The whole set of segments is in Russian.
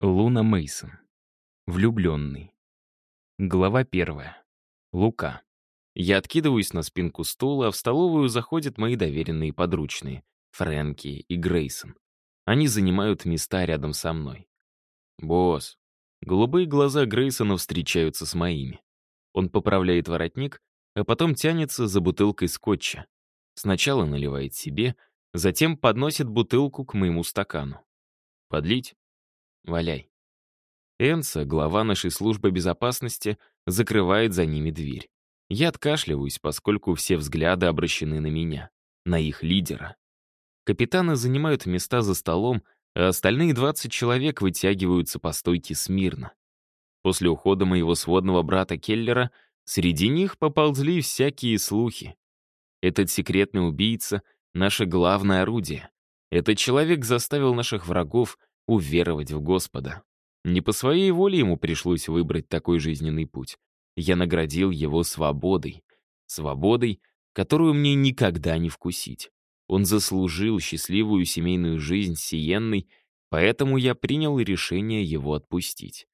Луна Мейсон. Влюбленный. Глава первая. Лука. Я откидываюсь на спинку стула, а в столовую заходят мои доверенные подручные — Фрэнки и Грейсон. Они занимают места рядом со мной. «Босс». Голубые глаза Грейсона встречаются с моими. Он поправляет воротник, а потом тянется за бутылкой скотча. Сначала наливает себе, затем подносит бутылку к моему стакану. «Подлить?» Валяй. Энса, глава нашей службы безопасности, закрывает за ними дверь. Я откашливаюсь, поскольку все взгляды обращены на меня, на их лидера. Капитаны занимают места за столом, а остальные 20 человек вытягиваются по стойке смирно. После ухода моего сводного брата Келлера среди них поползли всякие слухи. Этот секретный убийца — наше главное орудие. Этот человек заставил наших врагов уверовать в Господа. Не по своей воле ему пришлось выбрать такой жизненный путь. Я наградил его свободой. Свободой, которую мне никогда не вкусить. Он заслужил счастливую семейную жизнь Сиенной, поэтому я принял решение его отпустить.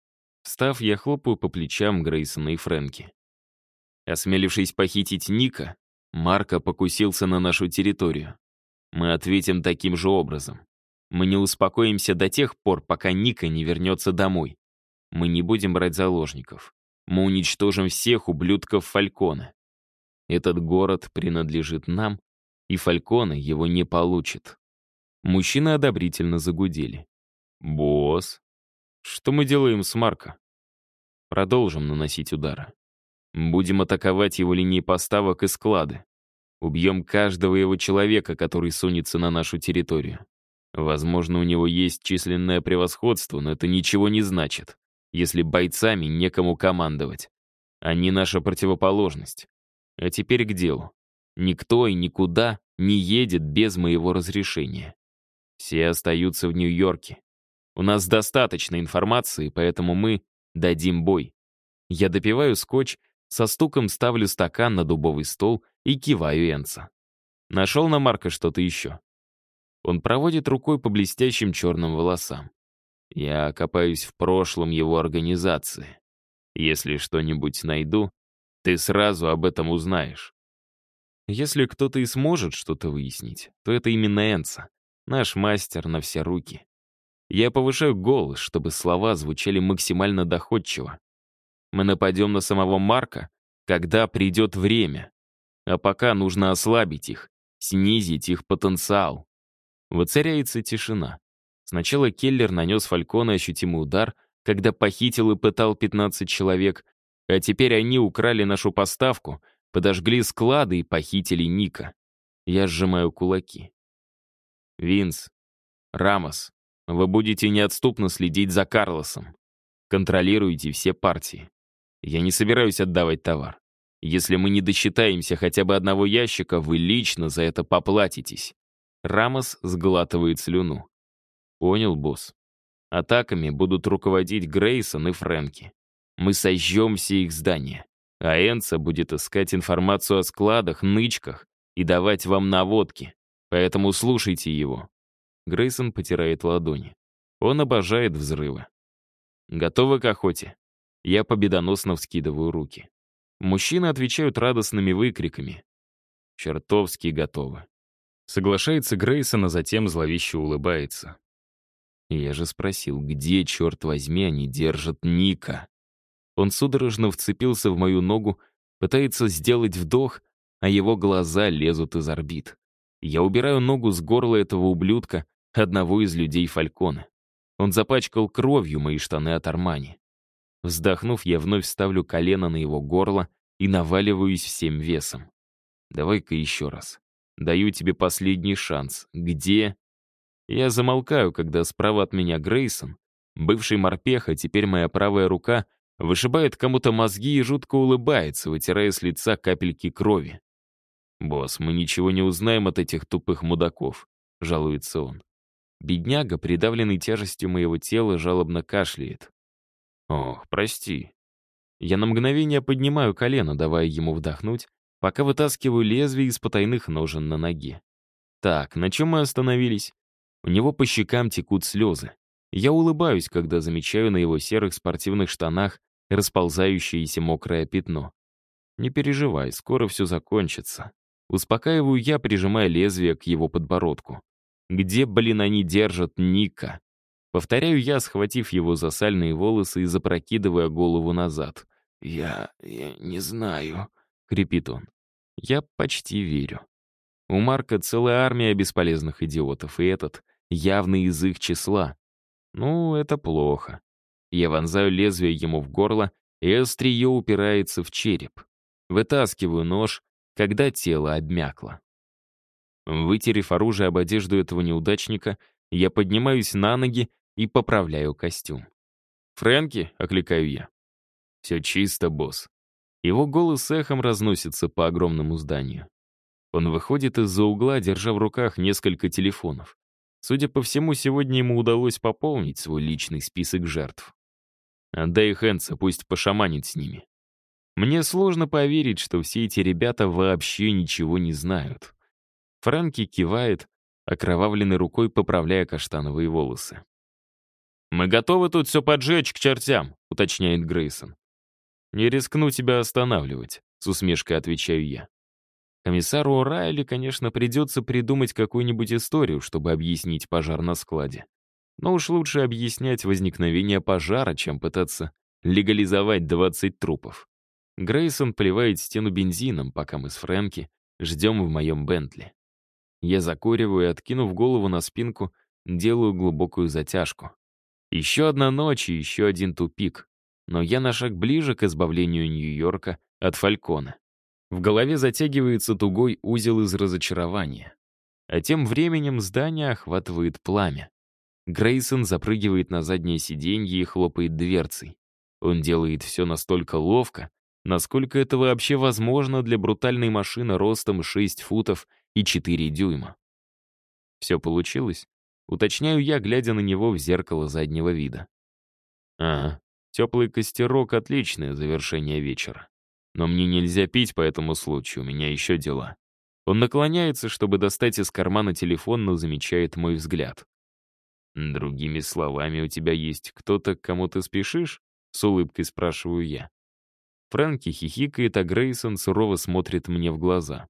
Встав, я хлопаю по плечам Грейсона и Фрэнки. Осмелившись похитить Ника, Марко покусился на нашу территорию. Мы ответим таким же образом. Мы не успокоимся до тех пор, пока Ника не вернется домой. Мы не будем брать заложников. Мы уничтожим всех ублюдков Фалькона. Этот город принадлежит нам, и Фалькона его не получит. Мужчины одобрительно загудели. «Босс, что мы делаем с Марко?» Продолжим наносить удары. Будем атаковать его линии поставок и склады. Убьем каждого его человека, который сунется на нашу территорию. Возможно, у него есть численное превосходство, но это ничего не значит, если бойцами некому командовать. Они наша противоположность. А теперь к делу. Никто и никуда не едет без моего разрешения. Все остаются в Нью-Йорке. У нас достаточно информации, поэтому мы дадим бой. Я допиваю скотч, со стуком ставлю стакан на дубовый стол и киваю Энца. Нашел на Марка что-то еще. Он проводит рукой по блестящим черным волосам. Я копаюсь в прошлом его организации. Если что-нибудь найду, ты сразу об этом узнаешь. Если кто-то и сможет что-то выяснить, то это именно Энца, наш мастер на все руки. Я повышаю голос, чтобы слова звучали максимально доходчиво. Мы нападем на самого Марка, когда придет время. А пока нужно ослабить их, снизить их потенциал. Воцаряется тишина. Сначала Келлер нанес Фалькона ощутимый удар, когда похитил и пытал 15 человек, а теперь они украли нашу поставку, подожгли склады и похитили Ника. Я сжимаю кулаки. Винс, Рамос, вы будете неотступно следить за Карлосом. Контролируйте все партии. Я не собираюсь отдавать товар. Если мы не досчитаемся хотя бы одного ящика, вы лично за это поплатитесь. Рамос сглатывает слюну. Понял, босс. Атаками будут руководить Грейсон и Фрэнки. Мы сожжем все их здания. А Энца будет искать информацию о складах, нычках и давать вам наводки. Поэтому слушайте его. Грейсон потирает ладони. Он обожает взрывы. Готовы к охоте? Я победоносно вскидываю руки. Мужчины отвечают радостными выкриками. Чертовски готовы. Соглашается Грейсон, а затем зловеще улыбается. Я же спросил, где, черт возьми, они держат Ника? Он судорожно вцепился в мою ногу, пытается сделать вдох, а его глаза лезут из орбит. Я убираю ногу с горла этого ублюдка, одного из людей Фалькона. Он запачкал кровью мои штаны от Армани. Вздохнув, я вновь ставлю колено на его горло и наваливаюсь всем весом. Давай-ка еще раз. Даю тебе последний шанс. Где?» Я замолкаю, когда справа от меня Грейсон, бывший морпех, а теперь моя правая рука, вышибает кому-то мозги и жутко улыбается, вытирая с лица капельки крови. «Босс, мы ничего не узнаем от этих тупых мудаков», — жалуется он. Бедняга, придавленный тяжестью моего тела, жалобно кашляет. «Ох, прости». Я на мгновение поднимаю колено, давая ему вдохнуть, пока вытаскиваю лезвие из потайных ножен на ноге. Так, на чем мы остановились? У него по щекам текут слезы. Я улыбаюсь, когда замечаю на его серых спортивных штанах расползающееся мокрое пятно. Не переживай, скоро все закончится. Успокаиваю я, прижимая лезвие к его подбородку. Где, блин, они держат Ника? Повторяю я, схватив его за сальные волосы и запрокидывая голову назад. «Я... я не знаю», — крепит он. Я почти верю. У Марка целая армия бесполезных идиотов, и этот явно из их числа. Ну, это плохо. Я вонзаю лезвие ему в горло, и острие упирается в череп. Вытаскиваю нож, когда тело обмякло. Вытерев оружие об одежду этого неудачника, я поднимаюсь на ноги и поправляю костюм. «Фрэнки?» — окликаю я. «Все чисто, босс». Его голос эхом разносится по огромному зданию. Он выходит из-за угла, держа в руках несколько телефонов. Судя по всему, сегодня ему удалось пополнить свой личный список жертв. Отдай Хэнса, пусть пошаманит с ними. Мне сложно поверить, что все эти ребята вообще ничего не знают. Фрэнки кивает, окровавленной рукой поправляя каштановые волосы. «Мы готовы тут все поджечь к чертям», — уточняет Грейсон. «Не рискну тебя останавливать», — с усмешкой отвечаю я. Комиссару Райли, конечно, придется придумать какую-нибудь историю, чтобы объяснить пожар на складе. Но уж лучше объяснять возникновение пожара, чем пытаться легализовать 20 трупов. Грейсон поливает стену бензином, пока мы с Фрэнки ждем в моем Бентли. Я закуриваю и, откинув голову на спинку, делаю глубокую затяжку. Еще одна ночь и еще один тупик. Но я на шаг ближе к избавлению Нью-Йорка от Фалькона. В голове затягивается тугой узел из разочарования. А тем временем здание охватывает пламя. Грейсон запрыгивает на заднее сиденье и хлопает дверцей. Он делает все настолько ловко, насколько это вообще возможно для брутальной машины ростом 6 футов и 4 дюйма. Все получилось? Уточняю я, глядя на него в зеркало заднего вида. Ага, теплый костерок — отличное завершение вечера. Но мне нельзя пить по этому случаю, у меня еще дела. Он наклоняется, чтобы достать из кармана телефон, но замечает мой взгляд. «Другими словами, у тебя есть кто-то, к кому ты спешишь?» — с улыбкой спрашиваю я. Фрэнки хихикает, а Грейсон сурово смотрит мне в глаза.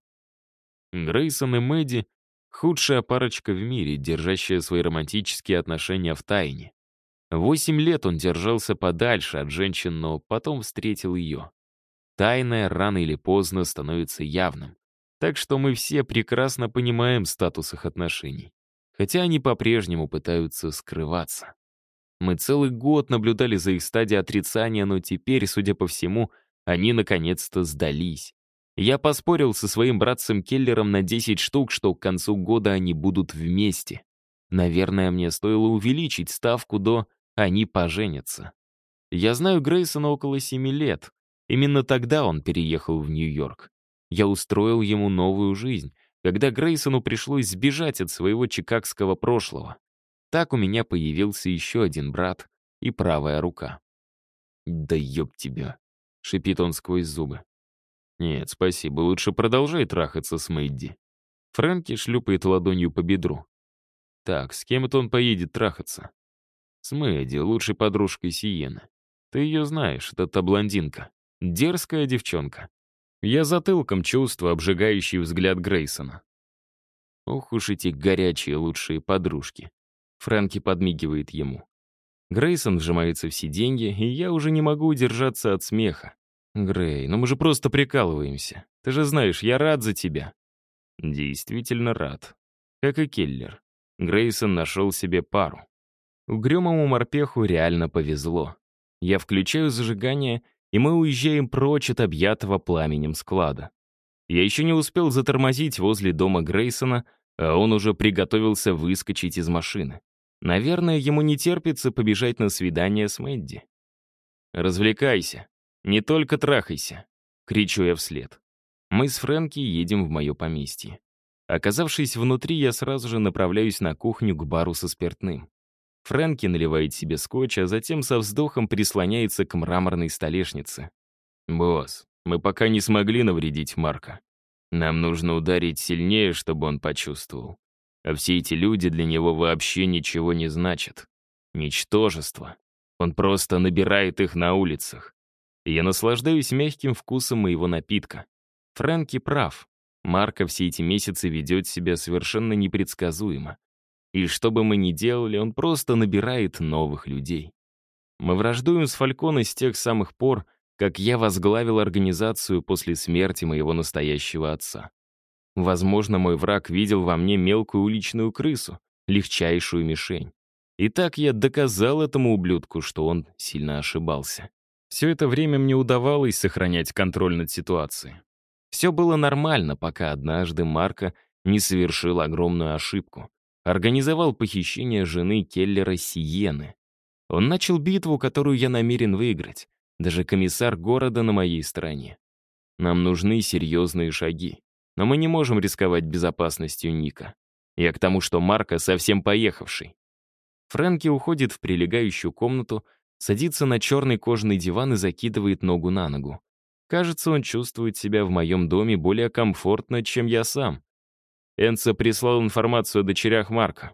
Грейсон и Мэдди — худшая парочка в мире, держащая свои романтические отношения в тайне. Восемь лет он держался подальше от женщин, но потом встретил ее. Тайное рано или поздно становится явным. Так что мы все прекрасно понимаем статус их отношений. Хотя они по-прежнему пытаются скрываться. Мы целый год наблюдали за их стадией отрицания, но теперь, судя по всему, они наконец-то сдались. Я поспорил со своим братцем Келлером на 10 штук, что к концу года они будут вместе. Наверное, мне стоило увеличить ставку до «они поженятся». Я знаю Грейсона около 7 лет. Именно тогда он переехал в Нью-Йорк. Я устроил ему новую жизнь, когда Грейсону пришлось сбежать от своего чикагского прошлого. Так у меня появился еще один брат и правая рука. «Да ёб тебя!» — шипит он сквозь зубы. «Нет, спасибо, лучше продолжай трахаться с Мэдди». Фрэнки шлюпает ладонью по бедру. «Так, с кем это он поедет трахаться?» «С Мэдди, лучшей подружкой Сиены. Ты ее знаешь, это та блондинка. Дерзкая девчонка». Я затылком чувствую обжигающий взгляд Грейсона. Ох уж эти горячие лучшие подружки. Фрэнки подмигивает ему. Грейсон вжимается в сиденье, и я уже не могу удержаться от смеха. «Грей, ну мы же просто прикалываемся. Ты же знаешь, я рад за тебя». Действительно рад. Как и Келлер. Грейсон нашел себе пару. Угрюмому морпеху реально повезло. Я включаю зажигание, и мы уезжаем прочь от объятого пламенем склада. Я еще не успел затормозить возле дома Грейсона, а он уже приготовился выскочить из машины. Наверное, ему не терпится побежать на свидание с Мэдди. «Развлекайся», «Не только трахайся!» — кричу я вслед. Мы с Фрэнки едем в мое поместье. Оказавшись внутри, я сразу же направляюсь на кухню к бару со спиртным. Фрэнки наливает себе скотч, а затем со вздохом прислоняется к мраморной столешнице. «Босс, мы пока не смогли навредить Марка. Нам нужно ударить сильнее, чтобы он почувствовал. А все эти люди для него вообще ничего не значат. Ничтожество. Он просто набирает их на улицах. Я наслаждаюсь мягким вкусом моего напитка. Фрэнки прав. Марко все эти месяцы ведет себя совершенно непредсказуемо. И что бы мы ни делали, он просто набирает новых людей. Мы враждуем с Фальконе с тех самых пор, как я возглавил организацию после смерти моего настоящего отца. Возможно, мой враг видел во мне мелкую уличную крысу, легчайшую мишень. И так я доказал этому ублюдку, что он сильно ошибался. Все это время мне удавалось сохранять контроль над ситуацией. Все было нормально, пока однажды Марко не совершил огромную ошибку. Организовал похищение жены Келлера Сиены. Он начал битву, которую я намерен выиграть. Даже комиссар города на моей стороне. Нам нужны серьезные шаги. Но мы не можем рисковать безопасностью Ника. Я к тому, что Марко совсем поехавший. Фрэнки уходит в прилегающую комнату, садится на черный кожаный диван и закидывает ногу на ногу. Кажется, он чувствует себя в моем доме более комфортно, чем я сам. Энца прислал информацию о дочерях Марка.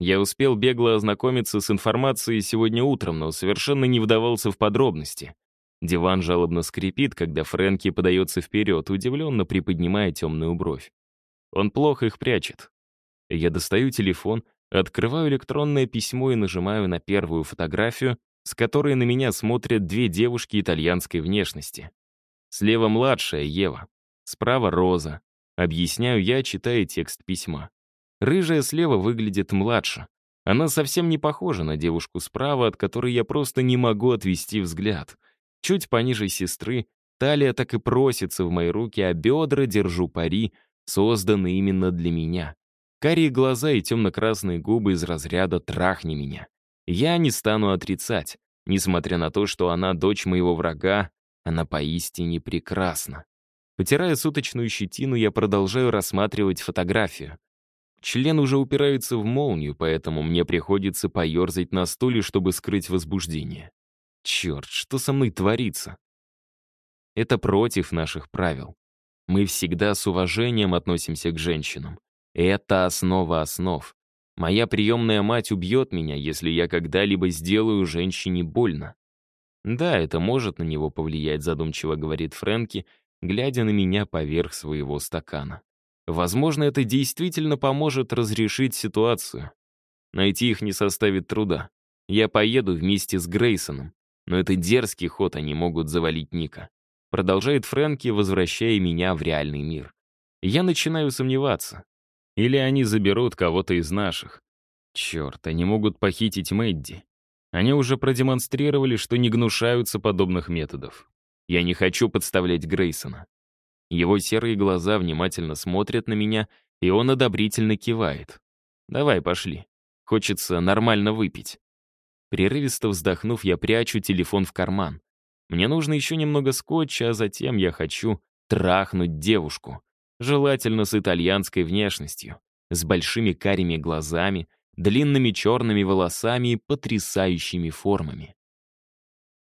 Я успел бегло ознакомиться с информацией сегодня утром, но совершенно не вдавался в подробности. Диван жалобно скрипит, когда Фрэнки подается вперед, удивленно приподнимая темную бровь. Он плохо их прячет. Я достаю телефон, открываю электронное письмо и нажимаю на первую фотографию, с которой на меня смотрят две девушки итальянской внешности. Слева младшая Ева, справа Роза. Объясняю я, читая текст письма. Рыжая слева выглядит младше. Она совсем не похожа на девушку справа, от которой я просто не могу отвести взгляд. Чуть пониже сестры, талия так и просится в мои руки, а бедра, держу пари, созданы именно для меня. Карие глаза и темно-красные губы из разряда «трахни меня». Я не стану отрицать, несмотря на то, что она дочь моего врага, она поистине прекрасна. Потирая суточную щетину, я продолжаю рассматривать фотографию. Член уже упирается в молнию, поэтому мне приходится поерзать на стуле, чтобы скрыть возбуждение. Черт, что со мной творится? Это против наших правил. Мы всегда с уважением относимся к женщинам. Это основа основ. Моя приемная мать убьет меня, если я когда-либо сделаю женщине больно. Да, это может на него повлиять, задумчиво говорит Фрэнки, глядя на меня поверх своего стакана. Возможно, это действительно поможет разрешить ситуацию. Найти их не составит труда. Я поеду вместе с Грейсоном, но это дерзкий ход, они могут завалить Ника. Продолжает Фрэнки, возвращая меня в реальный мир. Я начинаю сомневаться. Или они заберут кого-то из наших. Черт, они могут похитить Мэдди. Они уже продемонстрировали, что не гнушаются подобных методов. Я не хочу подставлять Грейсона. Его серые глаза внимательно смотрят на меня, и он одобрительно кивает. «Давай, пошли. Хочется нормально выпить». Прерывисто вздохнув, я прячу телефон в карман. Мне нужно еще немного скотча, а затем я хочу трахнуть девушку. Желательно с итальянской внешностью, с большими карими глазами, длинными черными волосами и потрясающими формами.